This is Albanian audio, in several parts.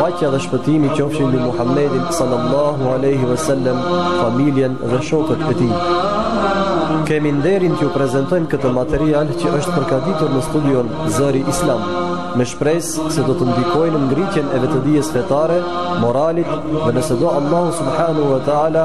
Paqja dhe shpëtimi qofshin mbi Muhammedin sallallahu alaihi wasallam, familjen dhe shokët e tij. Kemi nderin t'ju prezantojmë këtë material që është përgatitur në studion Zëri Islam, me shpresë se do të ndikojë në ngritjen e vetëdijes fetare, moralit dhe nëse do Allahu subhanahu wa taala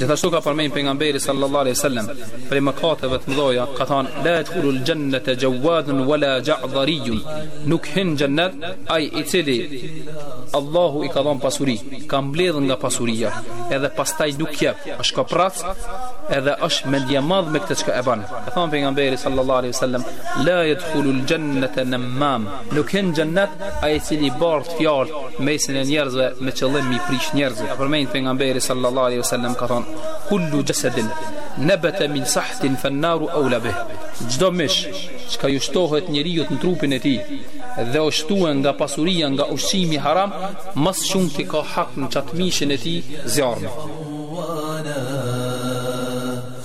Gjithashtu ka përmend pejgamberi sallallahu alaihi wasallam prej mëkateve të mëdha, ka thënë: "La yadkhulul jannata jawadun wala ja'dhariyun." Nuk hyn në xhennet ai i cili Allahu i ka dhënë pasuri, ka mbledh nga pasuria, edhe pastaj nuk jep, është koprac, edhe është mendjemadh me këtë çka e bën. Ka thënë pejgamberi sallallahu alaihi wasallam, la yadkhulu al-jannata namam. Nuk hyn xhennet ai i cili bart fjalë në mesin e njerëzve me qëllim me i prish njerëzit. Ka përmend pejgamberi sallallahu alaihi wasallam ka thënë, kullu jasadin nabata min sahtin fan-nar awla bih. Çdo mish çka ju shtohet njeriut në trupin e tij dhe u shtue nga pasuria nga ushqimi haram, më së shumti ka hak në qat mishin e tij zjarrmi.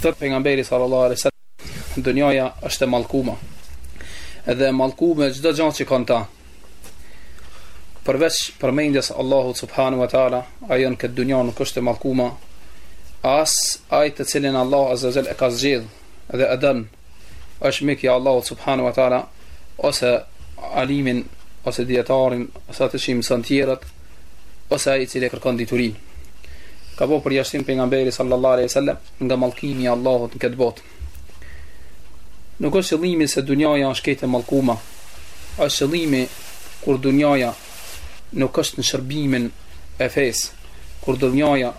Thot pejgamberi sallallahu alaihi wasallam, "Dunjaja është e mallkume." Edhe e mallkume çdo gjë që ka në ta. Përveç përmendjes së Allahut subhanahu wa taala, ajo në këtë dunja nuk është e mallkume. As ai të cilin Allahu azza wa jall e ka zgjedh dhe e don është mik i Allahut subhanahu wa taala ose alimin ose dietarin ose atë që i mëson tjerët ose ai i cili kërkon dituri ka bo përjashtim pejgamberi sallallahu alaihi wasallam nga mallkimi i Allahut në këtë botë nuk është qëllimi se dunjaja është krejt e mallkume është qëllimi kur dunjaja nuk është në shërbimin e fesë kur dunjaja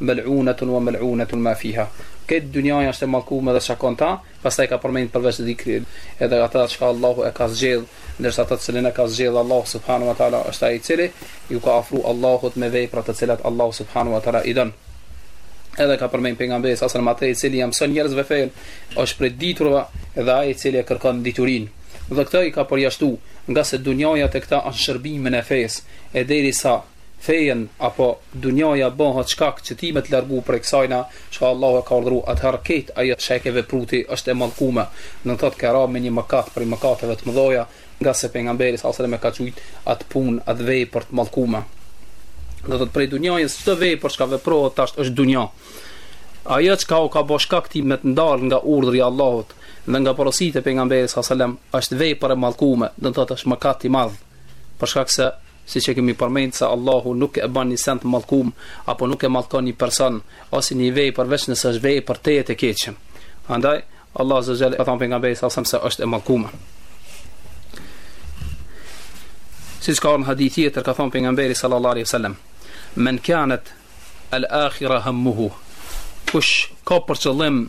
Mel'unetun wa mel'unetun ma fiha. Krejt dynjaja është e mallkume dhe çka ka në ta, pastaj ka përmend përveç dhikrit edhe atë çka Allahu e ka zgjedh, ndërsa atë të cilin e ka zgjedh Allahu subhanu wa ta'ala është ai i cili iu ka afru Allahut me vepra të cilat Allahu subhanu wa ta'ala i don. Edhe ka përmend pejgamberi sa selam atë i cili iu mëson njerëzve fenë, është prej diturve dhe ai i cili e kërkon diturinë. Dhe këtë i ka përjashtu, ngase dynjaja tek ta është në shërbimin e fesë, e derisa fejes apo dunjaja bëhet shkak që ti me të largu prej kësajna çka Allahu e ka urdhëruar atëherë krejt ajo që e ke vepru ti është e mallkume do të thotë ke ra në një mëkat prej mëkateve të mëdha ngase pejgamberi sallallahu alajhi wasallam e ka quajt atë punë atë vepër të mallkume do të thotë prej dunjajës çdo vepër çka veprohet tash është dunja ajo çka u ka bo shkak ti me të ndal nga urdhri i Allahut dhe nga porositë e pejgamberit sallallahu alajhi wasallam është vepër e mallkume do të thotë është mëkat i madh për shkak se Siç e kemi përmendë se Allahu nuk e ban një send të mallkum, apo nuk e mallkon një person, ose një vepër përveç nëse është vepër tejet e keqe. Andaj, Allahu Azza wa Jalla ka thënë pejgamberi sallallahu alaihi wasallam se është e mallkume. Siç ka në hadith tjetër ka thënë pejgamberi sallallahu alaihi wasallam, "Men kanat al-akhirah hammuhu." Kush ka për qëllim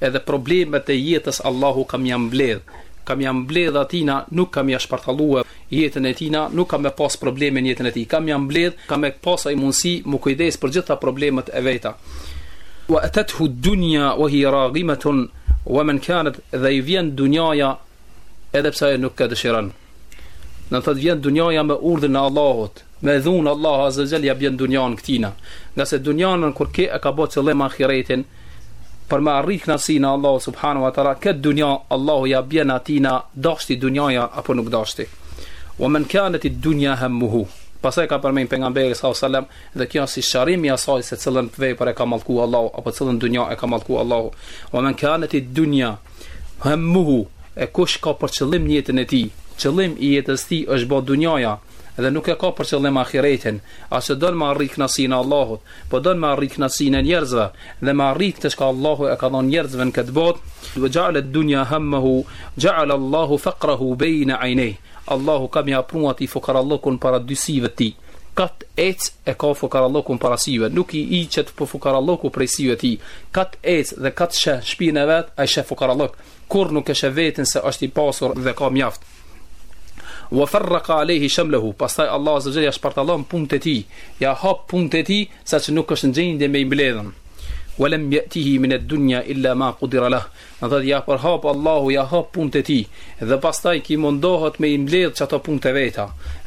Edhe problemet e jetës Allahu ka m'ja mbledh ka m'ja mbledh atina nuk ka m'ja shpartallue jetën e tina nuk ka me pas probleme në jetën e tij ka m'ja mbledh ka me pas ai mundësi mu kujdes për gjitha problemet e veta wa atathu dunya wa hi raghimatun wa man kanat dhe i vjen dunjaja edhe pse ajo nuk e dëshiron do të thotë vjen dunjaja me urdhrin e Allahut Me dhunë Allahu Azza wa Jall ja bën dunjan këtina, ngase dunjan kurdo ki e ka bë qëllim ahiretin, për me arrit kënaqësinë e Allahut subhanahu wa taala, këtë dunja Allahu ja bën atina dashti dunjaja apo nuk dashti. Wa man kanat ad-dunya hammuhu. Pastaj ka përmend pejgamberi sallallahu alajhi wasallam dhe kjo si sqarim i asaj se cilën vepër e ka mallku Allahu apo cilën dunja e ka mallku Allahu. Wa man kanat ad-dunya hammuhu. E kush ka për qëllim në jetën e tij, qëllim i jetës tij është bë dunjaja, dhe nuk e ka për qëllim ahiretin, as don me arrit kënaqësinë e Allahut, po don me arrit kënaqësinë e njerëzve dhe me arrit atë çka Allahu u ka dhënë njerëzve në këtë botë, wa ja'ala ad-dunya hammahu, ja'ala Allahu faqrahu bayna 'aynayh. Allahu ka me ia pru atij fukarallëkun para dy syve të tij. Kah të ec e ka fukarallëkun para syve, nuk i hiqet fukarallëku prej syve të tij. Kah të ec dhe kah të sheh shpinë e vet, ai sheh fukarallëk. kurr nuk e sheh veten se është i pasur dhe ka mjaft wa farraqa alayhi shamlahu pastaj allah azza jalla ja shpartallon punët e tij ja hap punët e tij saqë nuk është në gjendje me i mbledh wa lam yatihi min ad-dunya illa ma qudira lah domethënë ja përhap allahu ja hap punët e tij dhe pastaj ki mundohet me i mbledh qato punët e veta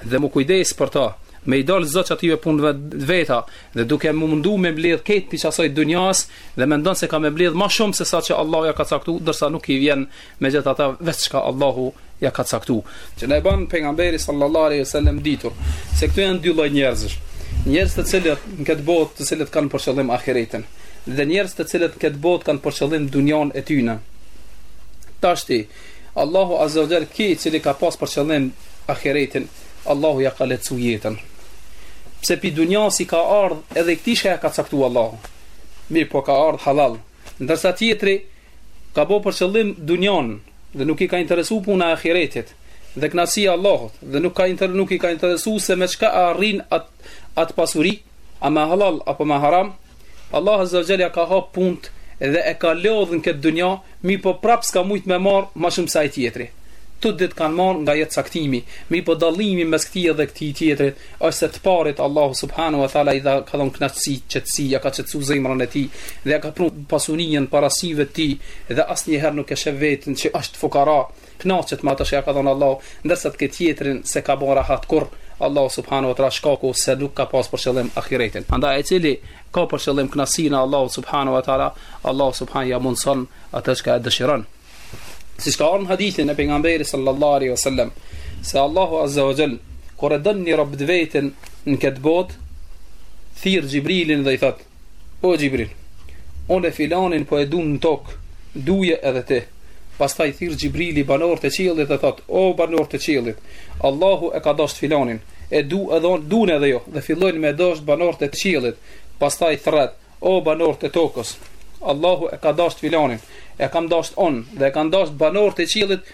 dhe mu kujdes për ta me i dal zot qatyve punëve t'veta dhe duke u mundu me mbledh ky pi qasaj dunjas dhe mendon se ka me mbledh ma shumë sesa që Allahu ja ka caktu ndërsa nuk i vjen megjithatë veç çka Allahu ja ka caktu që na e ban pejgamberi sallallahu aleyhi sallam ditur se këtu janë dy lloj njerëzish njerëz të cilët në këtë botë të cilët kanë për qëllim ahiretin dhe njerëz të cilët në këtë botë kanë për qëllim dunjan e tyne tashti Allahu azza wa jall ki cili ka pas për qëllim ahiretin Allahu ja ka lehtësu jetën. Pse pi dunjas i ka ardh edhe i këtij çka ja ka caktu Allahu. Mirëpo i ka ardh halal. Ndërsa tjetri ka bo për qëllim dunjan dhe nuk i ka interesu puna e ahiretit dhe knasia e Allahut dhe nuk, ka inter, nuk i ka interesu se me çka e arrin at, atë pasuri A me halal apo me haram, Allah Azza ue Xhel ja ka hap punët dhe e ka lodhë në këtë dunja, mirëpo prap s'ka mujt me marrë ma shumë se ai tjetri. Të dytë kanë marrë nga i njëjti caktim, mirëpo dallimi mes këtij edhe këtij tjetrit, është se të parit Allahu Subhanehu ue Teala i dha ka dhonë knaqësi, qetësi, ja ka qetësu zemrën e tij, dhe ja ka prun pasuninë para syve të tij, dhe asnjëherë nuk e sheh veten që është fukara, Knaqet me atë që ja ka dhënë Allahu, ndërsa te ky tjetri s'e ka bën rahat kurr, Allahu subhanahu wa taala shkaku se nuk ka pas për qëllim ahiretin. Andaj ai i cili ka për qëllim kënaqësinë e Allahut subhanahu wa taala, Allahu subhanahu ja mundëson atë që dëshiron. Siç ka ardhur në hadithin e pejgamberit sallallahu alaihi wasallam, se Allahu azza wa jall kur e don një rob të vetin në këtë botë, thërret Xhibrilin dhe i thotë: O Xhibril, unë filanin po e du në tokë, duje edhe ti. Pastaj thirr Xhibrili banorët e qiellit dhe thot: "O banorët e qiellit, Allahu e ka dashtë filanin, e du edhe unë, duni edhe ju." Dhe fillojnë me e dashtë banorët e qiellit. Pastaj thrret: "O banorët e tokës, Allahu e ka dashtë filanin, e kam dashtë unë dhe e kanë dashtë banorët e qiellit,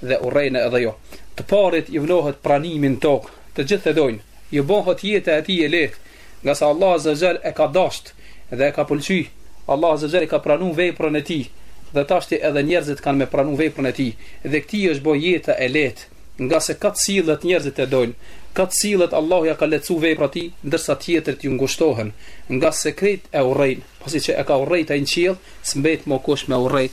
dhe urrejeni edhe ju. Të parit ju vnohet pranimi në tokë, të gjithë e dojnë, ju bohet jeta e tij e lehtë, ngase Allahu azza wa jall e ka dashtë dhe e ka pëlqy, Allahu azza wa jall e ka pranu veprën e tij, dhe tashti edhe njerëzit kanë me pranu veprën e tij, dhe këtij i është bo jeta e lehtë, ngase kah të sillet njerëzit e dojnë, kah të sillet Allahu ja ka lehtësu veprat e tij, ndërsa tjetrit ju ngushtohen, ngase krejt e urrejnë, pasi që e ka urrejt ai në qiell, s'mbet mo kush me urrejt.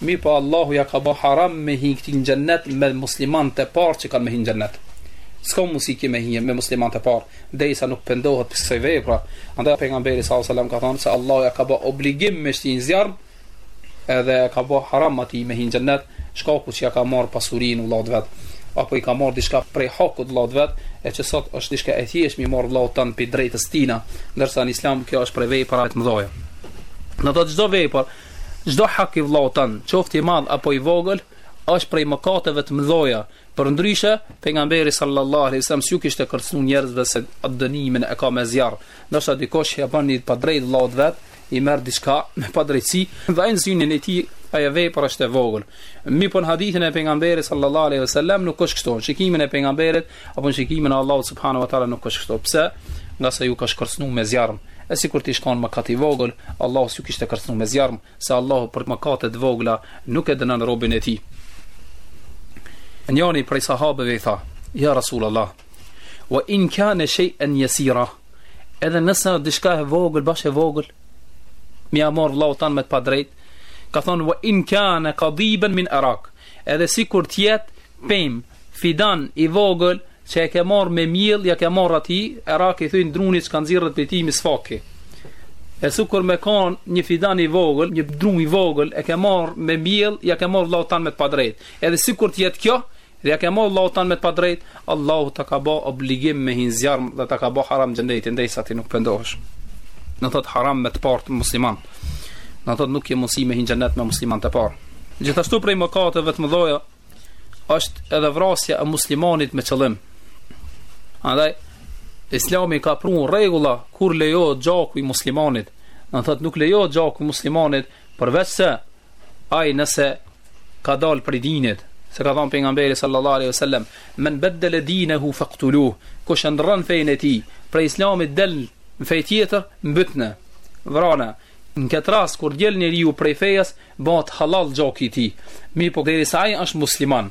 Mirpo Allahu ja ka ba haram me hi këtij në xhennet me muslimanët e parë që kanë me hi në xhennet. S'ka mundësi ti me hi me muslimanët e parë, derisa nuk pendohet prej kësaj vepre. Andaj pejgamberi sallallahu alajhi wasallam ka thënë se Allahu ja ka ba obligim me e shti n'zjarr, edhe ia ka ba haram atij me hi në xhennet, shkaku që ja ka marr pasurinë vëllaut vet apo i ka marr diçka prej hakut vëllaut vet, e që sot është diçka e thjeshtë me i marr vëllaut tan prej drejtës tina, ndërsa në islam kjo është prej veprave të mëdha. Andaj çdo vepër Çdo hak i vllaut tënd, qoftë i madh apo i vogël, është prej mëkateve të mëdha. Përndryshe, Pejgamberi sallallahu alejhi wasallam s'ju kishte kërcënuar njerëzve se dënimin e ka me zjarr. Ndoshta dikush ia bën një të padrejtë vllaut vet, i merr diçka me padrejtësi dhe ai në synin e tij ajo vepër është e vogël. Mirëpo në hadithin e Pejgamberit sallallahu alejhi wasallam nuk është kështu. Në shikimin e Pejgamberit Apo në shikimin e Allahut subhanahu wa taala nuk është kështu. Pse? Ngase s'ju kish kërcënuar me zjarm. E sikur t'ish kon mëkat i vogël, Allahu s'ju kishte kërcënuar me zjarm, se Allahu për mëkate të vogla nuk e dënon robin e tij. Njëri prej sahabeve i tha: "Ja Rasulullah, wa in kana shay'an yasira" Edhe nëse është diçka e vogël, bash e vogël, me ia marr vëllaut tan me të padrejt, ka thonë wa in kana qadiban min arak. Edhe sikur të jetë pemë, fidan i vogël që e ke marr me mjell, ja ke marr atij, erak i thojn drunit që ka nxjerret prej tij misvaki. E sikur me kanë një fidan i vogël, një dru i vogël e ke marr me mjell, ja ke marr vëllaut tan me të padrejt. Edhe sikur të jetë kjo, dhe ja ke marr vëllaut tan me të padrejt, Allahu ta ka bo obligim me hi në zjarm dhe ta ka bo haram xhenetin derisa ti nuk pendohesh. Domethënë haram me të parët musliman. Domethënë nuk ke mundësi me hi në xhenet me muslimanët e parë. Gjithashtu prej mëkateve të mëdhaja është edhe vrasja e muslimanit me qëllim. Andaj, islami ka prun rregulla kur lejohet gjaku i muslimanit. Domethënë nuk lejohet gjaku i muslimanit përveç se Ai nëse ka dal prej dinit, se ka thënë pejgamberi sallallahu alaihi wasallam, men baddala dinahu faqtuluh, kush e ndrron fenë e tij, prej Islamit del në fe tjetër, mbytne. Vrane, në këtë rast kur del njeriu prej fejes, bëhet halal gjoki i tij. Mirëpo derisa ai është musliman,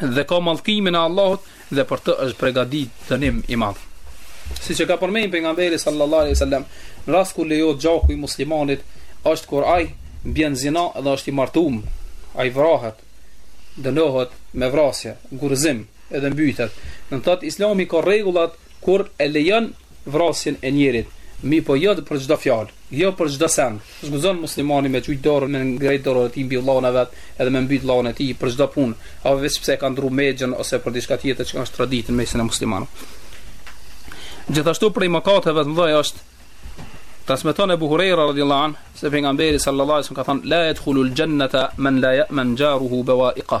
dhe ka mallkimin e Allahut dhe për të është pregadit dënim i madh. Siç e ka përmend pejgamberi sallallahu alaihi sallam, në rast kur lejohet gjaku i muslimanit, është kur aj bën zina dhe është i martum, aj vrahet, dënohet me vrasje, gurëzim edhe mbytet. Domethënë islami ka rregullat kur e lejon vrasjen e njerit, mirëpo jo për çdo fjalë, jo për çdo send. S'guxon muslimani me çujt dorën me ngrejt dorën e tij mbi vllaun e vet edhe me mbyt vllaun e tij për çdo punë apo veç pse e kanë ndrru mexhën ose për diçka tjetër çka është traditë në mesin e muslimanëve. Gjithashtu prej mëkateve të mëdha është Transmeton Ebu Hurejra radiallahu anhu se pejgamberi sallallahu alejhi ka thonë La jedkhulul xhenneta men la jamen xharuhu bewaiqa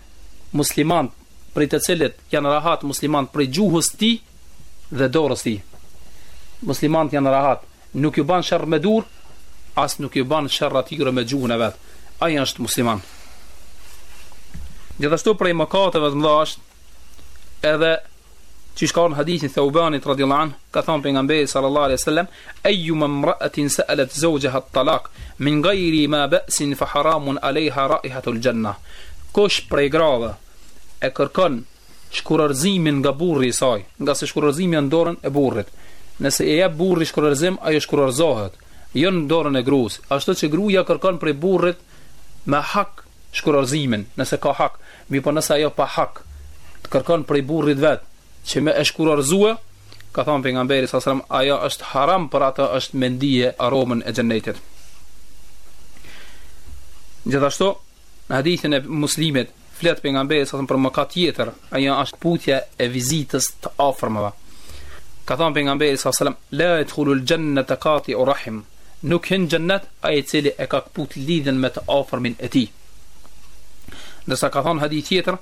muslimanët prej të cilit janë rahat muslimanët prej gjuhës së tij dhe dorës së tij. Muslimanët janë rahat, nuk ju ban sherr me dur, as nuk ju ban sherr atyre me gjuhën e vet. Ai është musliman. Gjithashtu prej mëkateve të mëdha është edhe qysh ka ardh në hadithin e Theubanit radiallahu anhu, ka thonë pejgamberi sallallahu alaihi sallam, Eyyuma mra'atin sa'alat zawjaha at-talaq min ghayri ma ba'sin fa haramun 'alejha ra'ihatu al-jannah, Kush prej grave e kërkon shkurorëzimin nga burri i saj, ngase shkurorëzimi në dorën e burrit. Nëse e jep burri shkurorëzim, ajo shkurorëzohet, jo në dorën e gruas. Ashtu që gruaja kërkon prej burrit me hak shkurorëzimin, nëse ka hak, mirëpo nëse ajo pa hak kërkon prej burrit vet që me e shkurorëzue, Ka thënë Pejgamberi sa selam, Ajo është haram për atë është me ndie aromën e xhennetit. Gjithashtu, në hadithin e Muslimit, flet pejgamberi sa selam për mëkat tjetër, ajo është këputja e vizitës të afërmëve. Ka thënë pejgamberi sa selam, la yadkhulul jannata qati urahim. Nuk hyn xhennet ai i cili e ka këput lidhjen me të afërmin e tij. Ndërsa ka thënë hadith tjetër,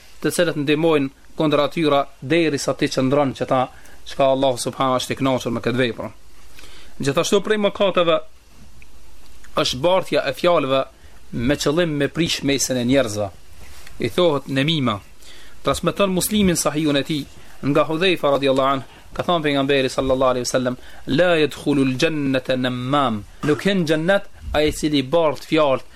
të cilët ndihmojnë kundër atyre derisa ti qëndron që ta, çka Allahu subhanahu s'është i kënaqur me këtë vepër. Gjithashtu prej mëkateve është bartja e fjalëve me qëllim me prish mesin e njerëzve. I thohet nemima. Transmeton Muslimi në sahihun e tij nga Hudhaifa radhiyallahu anhu, ka thënë pejgamberi sallallahu alaihi wasallam, la yadkhulul jannata nammam. Nuk hyn xhennet ai i cili bart fjalë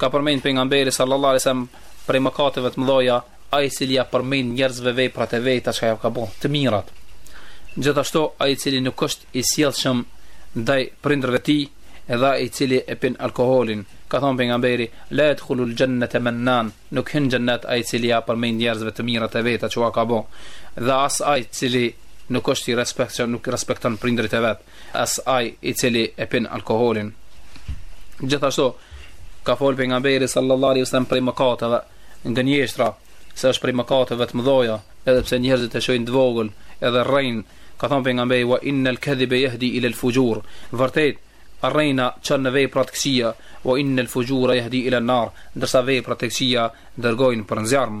Ka përmend Pejgamberi sallallahu alejhi ve sellem prej mëkateve të mëdha ai i cili ia përmend njerëzve veprat e veta çka ia ka bërë, të mirat. Gjithashtu ai i cili nuk është i sjellshëm ndaj prindërve të tij, edhe ai i cili e pin alkoholin. Ka thënë pejgamberi, la yadkhulul jannata mannan, nuk hyn xhennet ai i cili ia përmend njerëzve të mirat e veta çka ka bërë. Dhe as ai i cili nuk është i respektshëm, nuk respekton prindërit e vet. as ai i cili e pin alkoholin. Gjithashtu ka fol pejgamberi sallallahu alaihi wasallam prej mëkateve, gënjeshtra, se është prej mëkateve të mëdha, edhe pse njerëzit e shohin të vogël, edhe rrejnë, ka thënë pejgamberi wa innal kadhiba yahdi ila al-fujur. Vërtet, rrejna çon në vepra të këqija, wa innal fujura yahdi ila an-nar, ndërsa veprat e këqija dërgojnë për në zjarr.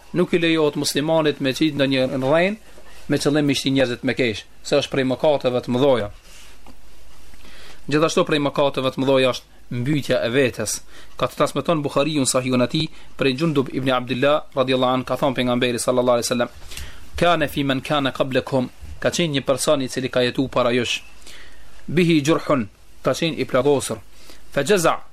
Nuk i lejohet muslimanit me qit ndonjë rrenë me qëllim me shti njerëzit me kesh, se është prej mëkateve të mëdha. Gjithashtu prej mëkateve të mëdha është mbytja e vetes. Ka të transmeton Buhariu në Sahihun e tij prej Jundub ibn Abdillah radhiyallahu anhu ka thënë pejgamberi sallallahu alaihi wasallam: "Kana fi man kana qablakum" ka qenë një person i cili ka jetuar para jush. Bihi jurhun, ka qenë i plagosur. Fa jaza,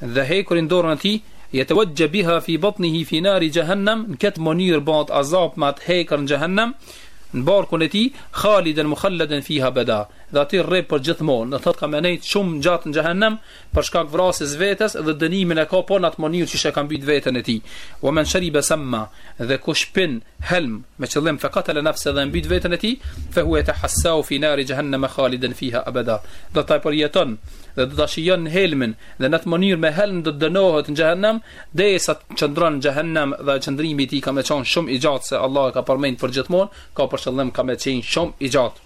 dhe hekri në dorën e tij, yatawajja'u biha fi batnihi fi nari jahannam, në këtë mënyrë bëhet azab me atë hekër në xhehenem, në barkun e tij, khalidan mukhalladan fiha abada, dhe aty rri për gjithmonë, do thotë ka me nejt shumë gjatë në xhehenem për shkak vrasjes vetes dhe dënimin e ka po në atë mënyrë qysh e ka mbyt veten e tij. Wa man shariba samma, dhe kush pin Helm, me qëllim fe katale nafse dhe e mbyt veten e tij, fe hue jetehassahu fi nari jahannama khaliden fiha abada. Do ta përjeton dhe do ta shijon helmin dhe në atë mënyrë me helm do të dënohet në xhehenem derisa të qëndron në xhehenem dhe qëndrimi i tij ka me qenë shumë i gjatë se Allahu e ka përmend për gjithmonë, ka për qëllim ka me qenë shumë i gjatë.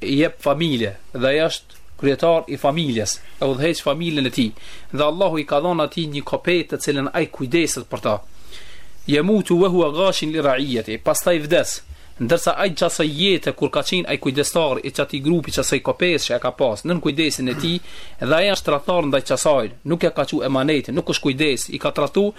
i jep familje dhe ai është kryetar i familjes, e udhëheq familjen e tij, dhe Allahu i ka dhënë atij një kope të cilën ai kujdeset për ta. Yamutu wa huwa ghashin li ra'iyati, pastaj vdes, ndërsa ai qasaj jete kur ka qenë ai kujdestar i qatij grupi qasaj kopesë që e ka pas nën kujdesin e tij, dhe ai është tradhtar ndaj qasaj, nuk e ka çu emanetin, nuk është kujdes, i ka tradhtu,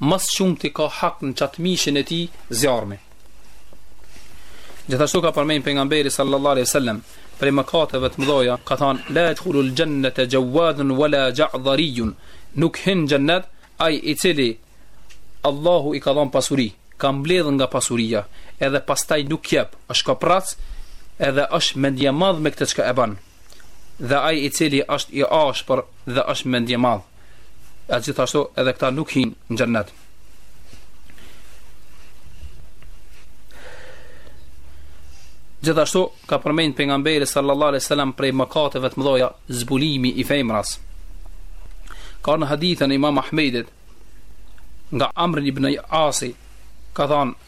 Ma së shumti ka hak në qat mishin e tij zjarmi. Gjithashtu ka përmend pejgamberi sallallahu alaihi sallam, prej mëkateve të mdhoja, ka thanë, la jedkhulul xhennete xhewadhun, wala xhadharijun, nuk hin n'xhennet, ai i cili, Allahu i ka dhanë pasuri, ka mbledhur nga pasuria, edhe pastaj nuk jep, është koprac, edhe është mendjemadh me këtë çka e ban. dhe ai i cili është i ashpër dhe është mendjemadh, e gjithashtu edhe këta nuk hyjnë në xhennet. Gjithashtu ka përmend pejgamberi sallallahu alaihi wasallam prej mëkateve të mdhoja zbulimi i femrës. Ka në hadithin e Imam Ahmedit nga Amr ibn Asi ka thënë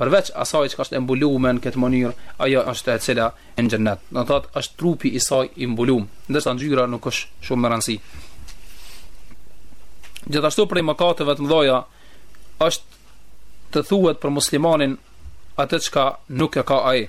Përveç asaj çka është e mbulume në këtë mënyrë, ajo është e cila hin në xhennet. Domethënë është trupi i saj i mbulum, ndërsa ngjyra nuk është shumë me rëndësi. Gjithashtu prej mëkateve të mdhoja është të thuhet për muslimanin atë çka nuk e ka ai.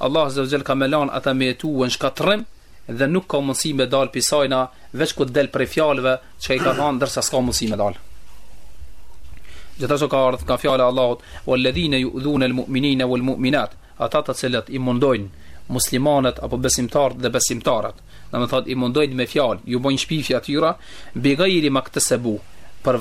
Allah azze o xhel ka me lanë ata me jetue në shkatërrim dhe nuk ka mundësi me dalë prej saj veç kur të del prej fjalëve çka i ka thanë ndërsa s'ka mundësi me dalë gjithashtu ka ardh ka fjala e Allahut walladhina yu'dhuna almu'minina walmu'minat ata të cilët i mundojnë muslimanët apo besimtarët dhe besimtaret domethënë i mundojnë me fjalë ju bëjnë shpifje atyre bi ghairi maktasabu për